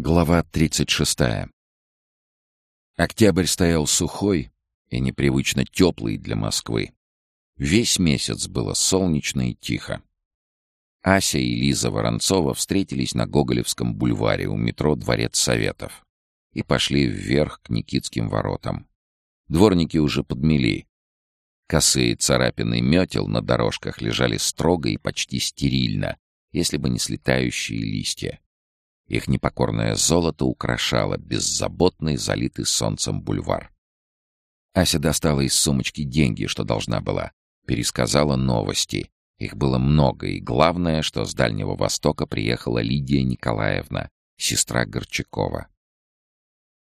Глава 36. Октябрь стоял сухой и непривычно теплый для Москвы. Весь месяц было солнечно и тихо. Ася и Лиза Воронцова встретились на Гоголевском бульваре у метро «Дворец Советов» и пошли вверх к Никитским воротам. Дворники уже подмели. Косые царапины метел на дорожках лежали строго и почти стерильно, если бы не слетающие листья. Их непокорное золото украшало беззаботный, залитый солнцем бульвар. Ася достала из сумочки деньги, что должна была. Пересказала новости. Их было много, и главное, что с Дальнего Востока приехала Лидия Николаевна, сестра Горчакова.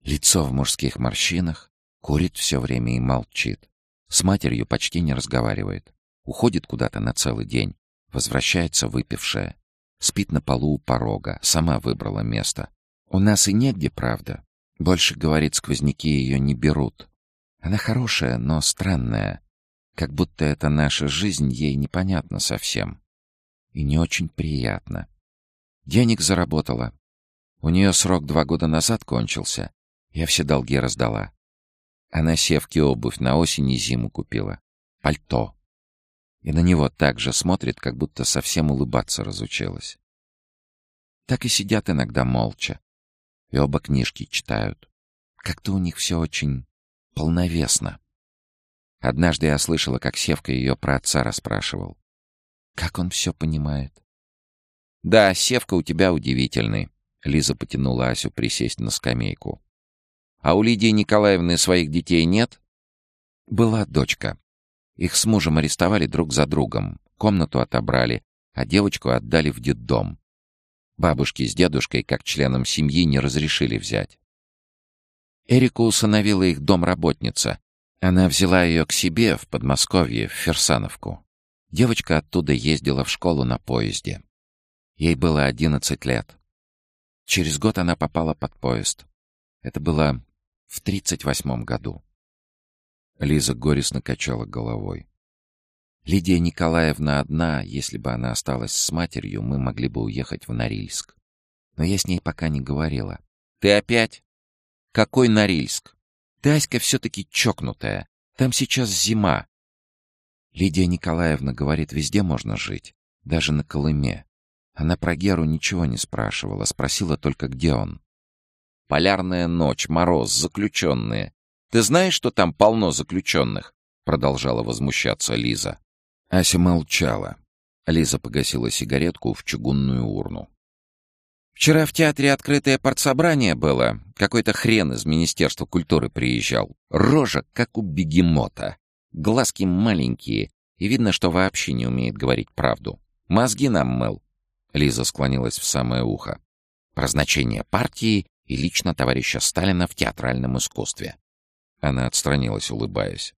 Лицо в мужских морщинах, курит все время и молчит. С матерью почти не разговаривает. Уходит куда-то на целый день, возвращается выпившая. Спит на полу у порога, сама выбрала место. У нас и негде, правда. Больше, говорит, сквозняки ее не берут. Она хорошая, но странная. Как будто это наша жизнь ей непонятна совсем. И не очень приятно. Денег заработала. У нее срок два года назад кончился. Я все долги раздала. Она севки обувь на осень и зиму купила. Пальто и на него так же смотрит, как будто совсем улыбаться разучилась. Так и сидят иногда молча, и оба книжки читают. Как-то у них все очень полновесно. Однажды я слышала, как Севка ее про отца расспрашивал. Как он все понимает? «Да, Севка у тебя удивительный», — Лиза потянула Асю присесть на скамейку. «А у Лидии Николаевны своих детей нет?» «Была дочка. Их с мужем арестовали друг за другом, комнату отобрали, а девочку отдали в детдом. Бабушки с дедушкой, как членам семьи, не разрешили взять. Эрику усыновила их домработница. Она взяла ее к себе в Подмосковье, в Ферсановку. Девочка оттуда ездила в школу на поезде. Ей было одиннадцать лет. Через год она попала под поезд. Это было в тридцать восьмом году. Лиза горестно качала головой. Лидия Николаевна одна, если бы она осталась с матерью, мы могли бы уехать в Норильск. Но я с ней пока не говорила. Ты опять? Какой Норильск? Ты, Аська, все-таки чокнутая. Там сейчас зима. Лидия Николаевна говорит, везде можно жить. Даже на Колыме. Она про Геру ничего не спрашивала, спросила только, где он. Полярная ночь, мороз, заключенные. Ты знаешь, что там полно заключенных?» Продолжала возмущаться Лиза. Ася молчала. Лиза погасила сигаретку в чугунную урну. «Вчера в театре открытое партсобрание было. Какой-то хрен из Министерства культуры приезжал. Рожа, как у бегемота. Глазки маленькие. И видно, что вообще не умеет говорить правду. Мозги нам мыл». Лиза склонилась в самое ухо. «Про значение партии и лично товарища Сталина в театральном искусстве. Она отстранилась, улыбаясь.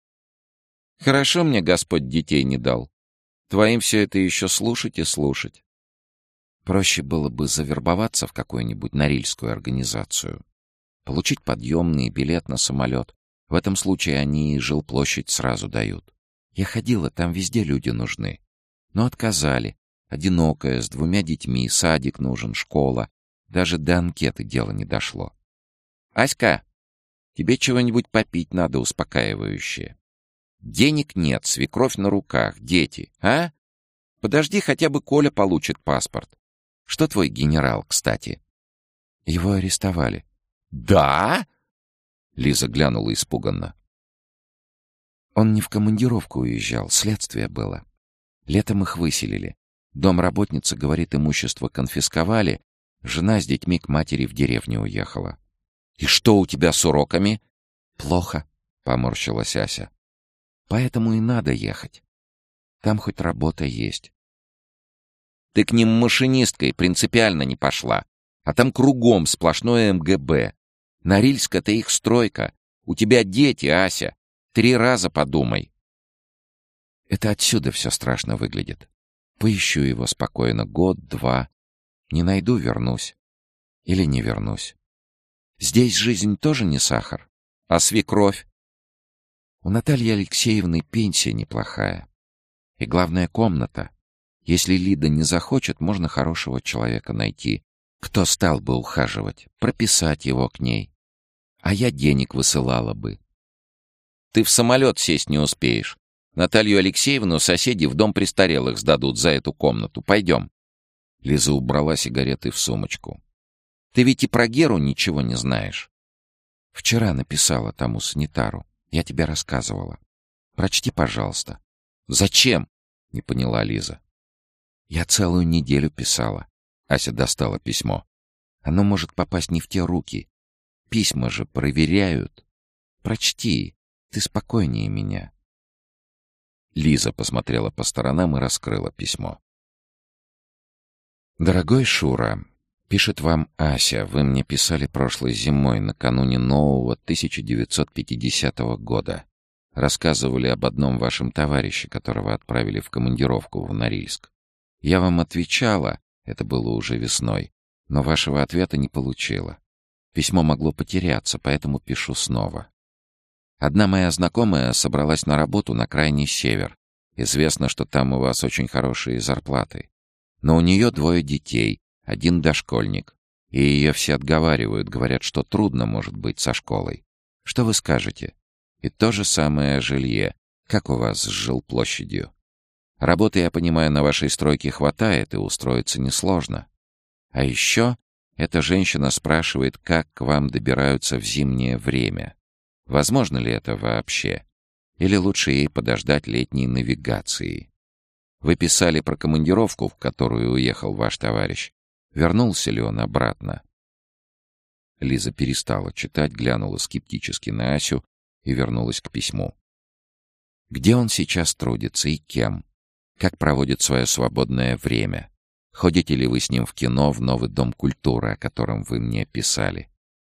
«Хорошо мне Господь детей не дал. Твоим все это еще слушать и слушать. Проще было бы завербоваться в какую-нибудь норильскую организацию. Получить подъемный билет на самолет. В этом случае они и жилплощадь сразу дают. Я ходила, там везде люди нужны. Но отказали. Одинокая, с двумя детьми, садик нужен, школа. Даже до анкеты дело не дошло. «Аська!» Тебе чего-нибудь попить надо успокаивающее. Денег нет, свекровь на руках, дети, а? Подожди, хотя бы Коля получит паспорт. Что твой генерал, кстати? Его арестовали. Да? Лиза глянула испуганно. Он не в командировку уезжал, следствие было. Летом их выселили. Домработница, говорит, имущество конфисковали. Жена с детьми к матери в деревню уехала. «И что у тебя с уроками?» «Плохо», — поморщилась Ася. «Поэтому и надо ехать. Там хоть работа есть». «Ты к ним машинисткой принципиально не пошла, а там кругом сплошное МГБ. Норильск — это их стройка. У тебя дети, Ася. Три раза подумай». Это отсюда все страшно выглядит. Поищу его спокойно год-два. Не найду — вернусь. Или не вернусь. Здесь жизнь тоже не сахар. А свекровь? У Натальи Алексеевны пенсия неплохая. И главная комната. Если Лида не захочет, можно хорошего человека найти. Кто стал бы ухаживать? Прописать его к ней. А я денег высылала бы. Ты в самолет сесть не успеешь. Наталью Алексеевну соседи в дом престарелых сдадут за эту комнату. Пойдем. Лиза убрала сигареты в сумочку. Ты ведь и про Геру ничего не знаешь. Вчера написала тому санитару. Я тебе рассказывала. Прочти, пожалуйста. Зачем? Не поняла Лиза. Я целую неделю писала. Ася достала письмо. Оно может попасть не в те руки. Письма же проверяют. Прочти. Ты спокойнее меня. Лиза посмотрела по сторонам и раскрыла письмо. «Дорогой Шура, пишет вам Ася. Вы мне писали прошлой зимой, накануне нового 1950 года. Рассказывали об одном вашем товарище, которого отправили в командировку в Норильск. Я вам отвечала, это было уже весной, но вашего ответа не получила. Письмо могло потеряться, поэтому пишу снова. Одна моя знакомая собралась на работу на крайний север. Известно, что там у вас очень хорошие зарплаты. Но у нее двое детей, один дошкольник. И ее все отговаривают, говорят, что трудно может быть со школой. Что вы скажете? И то же самое жилье. Как у вас с жилплощадью? Работы, я понимаю, на вашей стройке хватает, и устроиться несложно. А еще эта женщина спрашивает, как к вам добираются в зимнее время. Возможно ли это вообще? Или лучше ей подождать летней навигации? Вы писали про командировку, в которую уехал ваш товарищ. Вернулся ли он обратно?» Лиза перестала читать, глянула скептически на Асю и вернулась к письму. «Где он сейчас трудится и кем? Как проводит свое свободное время? Ходите ли вы с ним в кино в новый дом культуры, о котором вы мне писали?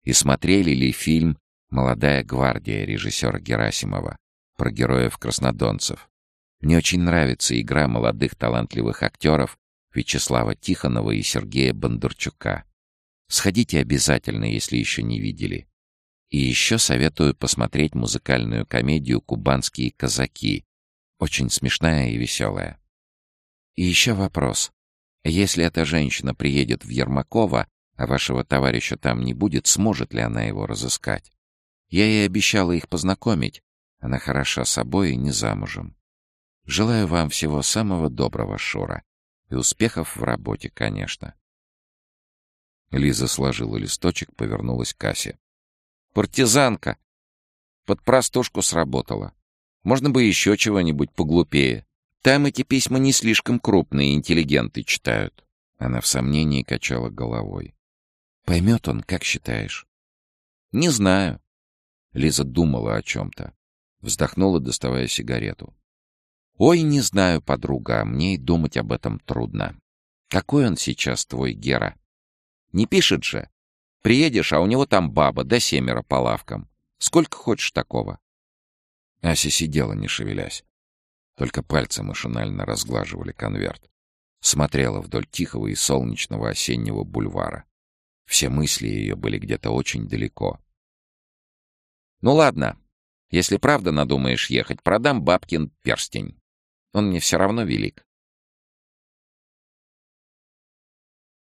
И смотрели ли фильм «Молодая гвардия» режиссера Герасимова про героев-краснодонцев? Мне очень нравится игра молодых талантливых актеров Вячеслава Тихонова и Сергея Бондарчука. Сходите обязательно, если еще не видели. И еще советую посмотреть музыкальную комедию «Кубанские казаки». Очень смешная и веселая. И еще вопрос. Если эта женщина приедет в Ермакова, а вашего товарища там не будет, сможет ли она его разыскать? Я ей обещала их познакомить. Она хороша собой и не замужем. Желаю вам всего самого доброго, Шура. И успехов в работе, конечно. Лиза сложила листочек, повернулась к кассе. «Партизанка! Под простушку сработала. Можно бы еще чего-нибудь поглупее. Там эти письма не слишком крупные, интеллигенты читают». Она в сомнении качала головой. «Поймет он, как считаешь?» «Не знаю». Лиза думала о чем-то. Вздохнула, доставая сигарету. «Ой, не знаю, подруга, мне и думать об этом трудно. Какой он сейчас, твой Гера? Не пишет же. Приедешь, а у него там баба, да семеро по лавкам. Сколько хочешь такого?» Ася сидела, не шевелясь. Только пальцы машинально разглаживали конверт. Смотрела вдоль тихого и солнечного осеннего бульвара. Все мысли ее были где-то очень далеко. «Ну ладно, если правда надумаешь ехать, продам бабкин перстень. Он мне все равно велик.